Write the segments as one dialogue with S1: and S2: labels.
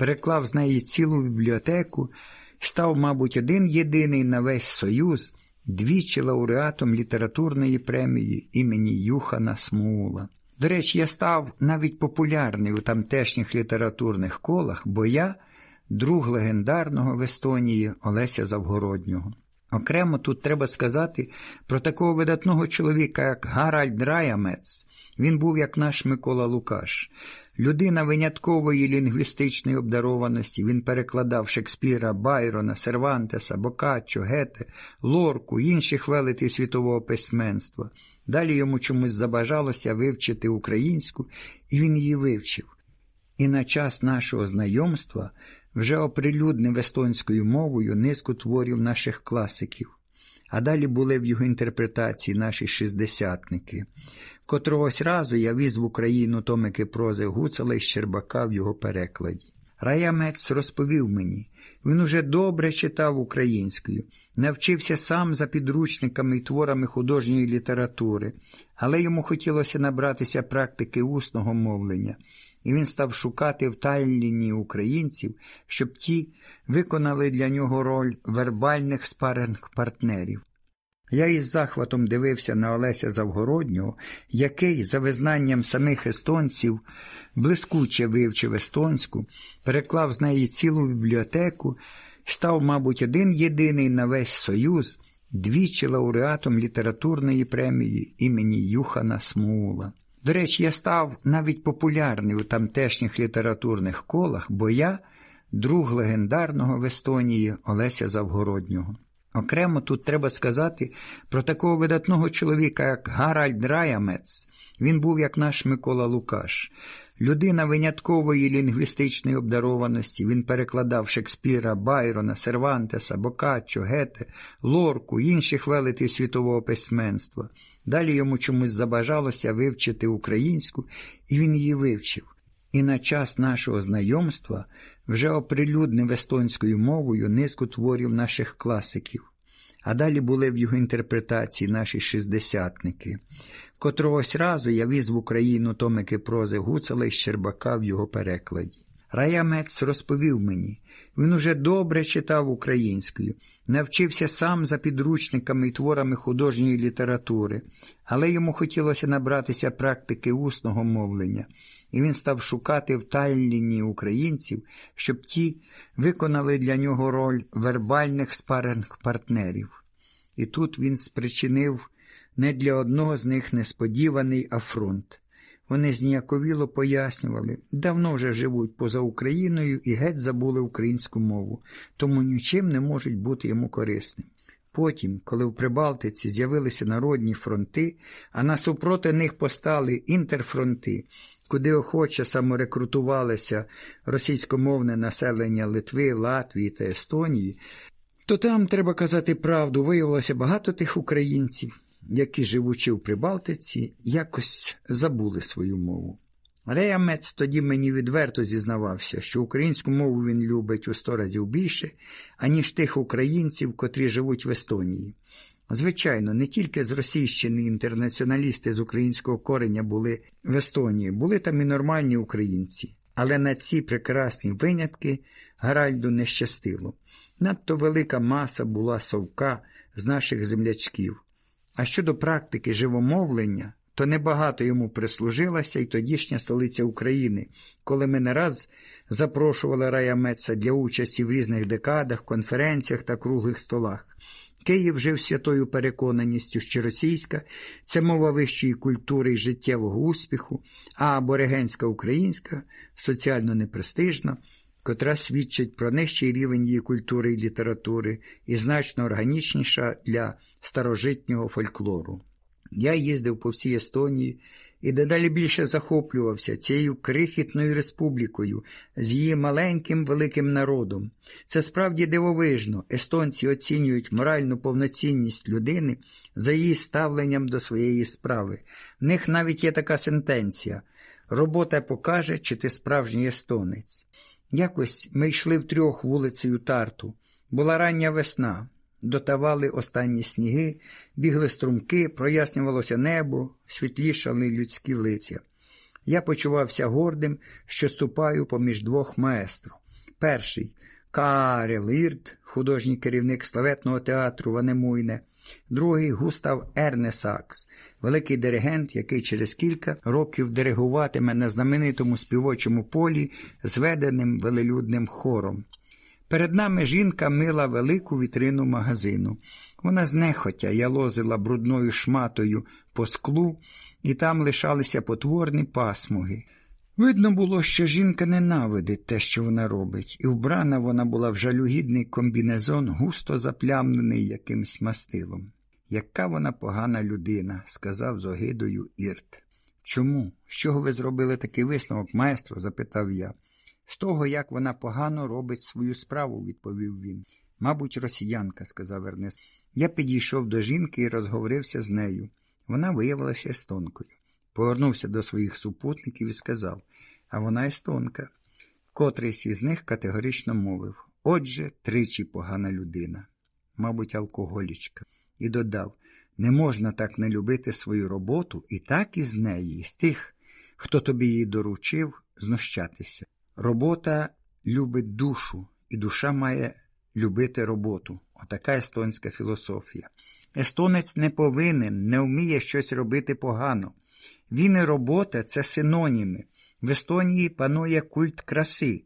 S1: переклав з неї цілу бібліотеку став, мабуть, один єдиний на весь Союз двічі лауреатом літературної премії імені Юхана Смула. До речі, я став навіть популярний у тамтешніх літературних колах, бо я друг легендарного в Естонії Олеся Завгороднього. Окремо тут треба сказати про такого видатного чоловіка, як Гаральд Раямец. Він був як наш Микола Лукаш. Людина виняткової лінгвістичної обдарованості. Він перекладав Шекспіра, Байрона, Сервантеса, Бокаччо, Гете, Лорку, інших велетів світового письменства. Далі йому чомусь забажалося вивчити українську, і він її вивчив. І на час нашого знайомства вже оприлюднив естонською мовою низку творів наших класиків, а далі були в його інтерпретації наші шістдесятники. Котрогось разу я віз в Україну томики прози Гуцела і Щербака в його перекладі. Раямець розповів мені, він уже добре читав українською, навчився сам за підручниками і творами художньої літератури, але йому хотілося набратися практики усного мовлення, і він став шукати в Талліні українців, щоб ті виконали для нього роль вербальних спаринг партнерів. Я із захватом дивився на Олеся Завгороднього, який, за визнанням самих естонців, блискуче вивчив естонську, переклав з неї цілу бібліотеку став, мабуть, один єдиний на весь Союз двічі лауреатом літературної премії імені Юхана Смула. До речі, я став навіть популярний у тамтешніх літературних колах, бо я друг легендарного в Естонії Олеся Завгороднього. Окремо тут треба сказати про такого видатного чоловіка, як Гаральд Раямец. Він був як наш Микола Лукаш. Людина виняткової лінгвістичної обдарованості. Він перекладав Шекспіра, Байрона, Сервантеса, Бокаччо, Гете, Лорку, інших велетів світового письменства. Далі йому чомусь забажалося вивчити українську, і він її вивчив. І на час нашого знайомства вже оприлюднив естонською мовою низку творів наших класиків, а далі були в його інтерпретації наші шістдесятники. Котрогось разу я віз в Україну томики прози Гуцела і Щербака в його перекладі. Раямець розповів мені, він уже добре читав українською, навчився сам за підручниками і творами художньої літератури, але йому хотілося набратися практики усного мовлення, і він став шукати в Талліні українців, щоб ті виконали для нього роль вербальних спаринг партнерів. І тут він спричинив не для одного з них несподіваний афронт. Вони зніяковіло пояснювали, давно вже живуть поза Україною і геть забули українську мову, тому нічим не можуть бути йому корисним. Потім, коли в Прибалтиці з'явилися народні фронти, а насупроти них постали інтерфронти, куди охоче саморекрутувалося російськомовне населення Литви, Латвії та Естонії, то там, треба казати правду, виявилося багато тих українців, які, живучи в Прибалтиці, якось забули свою мову. Реямець тоді мені відверто зізнавався, що українську мову він любить у сто разів більше, аніж тих українців, котрі живуть в Естонії. Звичайно, не тільки з інтернаціоналісти з українського кореня були в Естонії, були там і нормальні українці, але на ці прекрасні винятки Гаральду не щастило. Надто велика маса була совка з наших землячків. А щодо практики живомовлення, то небагато йому прислужилася й тодішня столиця України, коли ми не раз запрошували Рая Меца для участі в різних декадах, конференціях та круглих столах. Київ жив святою переконаністю, що російська це мова вищої культури і життєвого успіху, а аборигенська українська соціально непрестижна, котра свідчить про нижчий рівень її культури і літератури і значно органічніша для старожитнього фольклору. Я їздив по всій Естонії і дедалі більше захоплювався цією крихітною республікою з її маленьким великим народом. Це справді дивовижно. Естонці оцінюють моральну повноцінність людини за її ставленням до своєї справи. В них навіть є така сентенція робота покаже, чи ти справжній естонець. Якось ми йшли втрьох вулицею Тарту. Була рання весна. Дотавали останні сніги, бігли струмки, прояснювалося небо, світлішали людські лиця. Я почувався гордим, що ступаю поміж двох маестро. Перший Карел Ірт, художній керівник славетного театру Ванемуйне, другий Густав Ернесакс, великий диригент, який через кілька років диригуватиме на знаменитому співочому полі зведеним велелюдним хором. Перед нами жінка мила велику вітрину магазину. Вона знехотя ялозила брудною шматою по склу, і там лишалися потворні пасмуги. Видно було, що жінка ненавидить те, що вона робить, і вбрана вона була в жалюгідний комбінезон, густо заплямлений якимсь мастилом. Яка вона погана людина, сказав з огидою Ірт. Чому? З чого ви зробили такий висновок, майстро? запитав я. З того, як вона погано робить свою справу, відповів він. Мабуть, росіянка, сказав Ернест. Я підійшов до жінки і розговорився з нею. Вона виявилася естонкою. Повернувся до своїх супутників і сказав, а вона естонка. Котрийсь із них категорично мовив Отже, тричі погана людина, мабуть, алкоголічка, і додав не можна так не любити свою роботу і так із неї, з тих, хто тобі її доручив, знущатися. Робота любить душу, і душа має любити роботу. Отака естонська філософія. Естонець не повинен, не вміє щось робити погано. Він і робота це синоніми. В Естонії панує культ краси,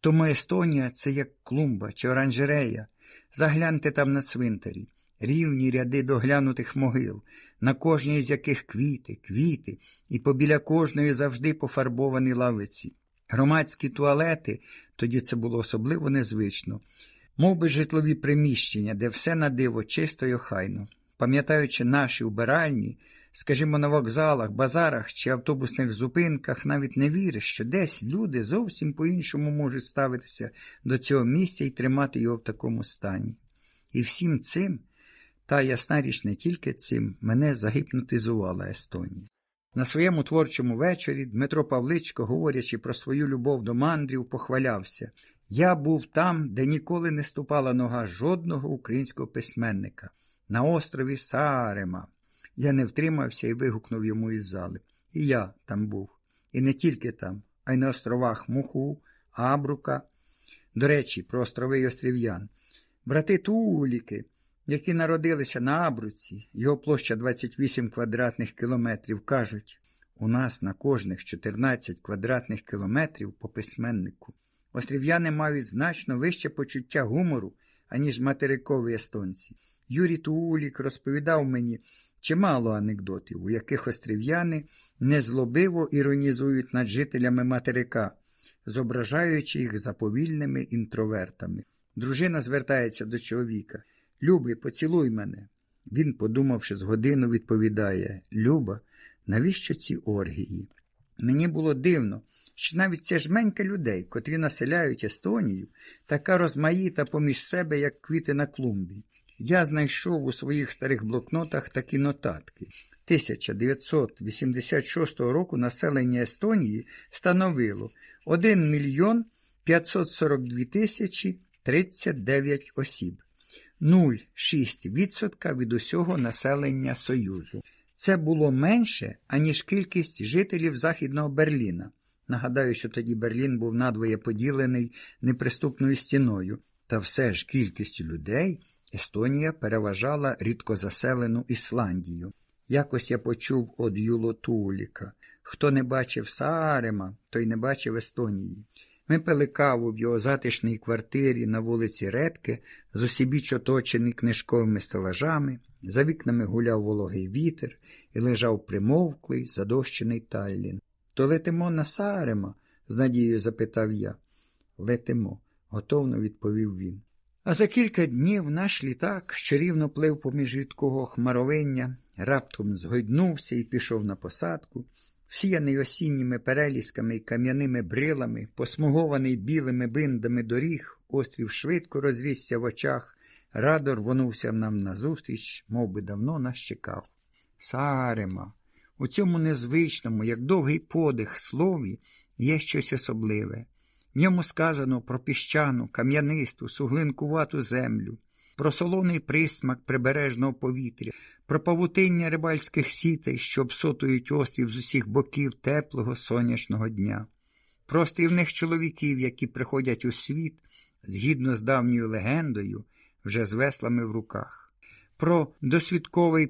S1: тому Естонія це як клумба чи оранжерея. Загляньте там на цвинтарі, рівні ряди доглянутих могил, на кожній з яких квіти, квіти, і побіля кожної завжди пофарбовані лавиці. Громадські туалети, тоді це було особливо незвично, мов би житлові приміщення, де все на диво чисто й охайно. Пам'ятаючи наші убиральні, скажімо, на вокзалах, базарах чи автобусних зупинках, навіть не віриш, що десь люди зовсім по-іншому можуть ставитися до цього місця і тримати його в такому стані. І всім цим, та ясна річ не тільки цим, мене загіпнотизувала Естонія. На своєму творчому вечорі Дмитро Павличко, говорячи про свою любов до мандрів, похвалявся Я був там, де ніколи не ступала нога жодного українського письменника, на острові Сарема. Я не втримався і вигукнув йому із зали. І я там був. І не тільки там, а й на островах Муху, Абрука. До речі, про острови й острів'ян. Брати Туліки, які народилися на Абруці, його площа 28 квадратних кілометрів, кажуть, у нас на кожних 14 квадратних кілометрів по письменнику. Острів'яни мають значно вище почуття гумору, аніж материкові естонці. Юрій Туулік розповідав мені чимало анекдотів, у яких острів'яни незлобиво іронізують над жителями материка, зображаючи їх заповільними інтровертами. Дружина звертається до чоловіка. Любий, поцілуй мене. Він, подумавши з годину, відповідає Люба, навіщо ці оргії? Мені було дивно, що навіть ця жменька людей, котрі населяють Естонію, така розмаїта поміж себе, як квіти на клумбі. Я знайшов у своїх старих блокнотах такі нотатки. 1986 року населення Естонії становило 1 мільйон 542 тисячі 39 осіб, 0,6% від усього населення Союзу. Це було менше, аніж кількість жителів Західного Берліна. Нагадаю, що тоді Берлін був надвоє поділений неприступною стіною, та все ж кількістю людей Естонія переважала рідкозаселену Ісландію. Якось я почув од Юло Туліка. Хто не бачив Саарема, той не бачив Естонії. Ми пили каву в його затишній квартирі на вулиці Редки, з усібіч оточений книжковими стелажами, за вікнами гуляв вологий вітер і лежав примовклий, задощений Таллін. То летимо на Саарема? з надією запитав я. Летимо, готовно відповів він. А за кілька днів наш літак, що рівно плив поміж рідкого хмаровиння, раптом згойднувся і пішов на посадку, всіяний осінніми перелісками і кам'яними брилами, посмугований білими биндами доріг, острів швидко розрісся в очах, радо рвонувся нам назустріч, мов би давно нас чекав. Сарема, у цьому незвичному, як довгий подих слові, є щось особливе. В ньому сказано про піщану, кам'янисту, суглинкувату землю, про солоний присмак прибережного повітря, про павутиння рибальських сітей, що обсотують острів з усіх боків теплого сонячного дня. про острівних чоловіків, які приходять у світ згідно з давньою легендою, вже з веслами в руках, про досвідковий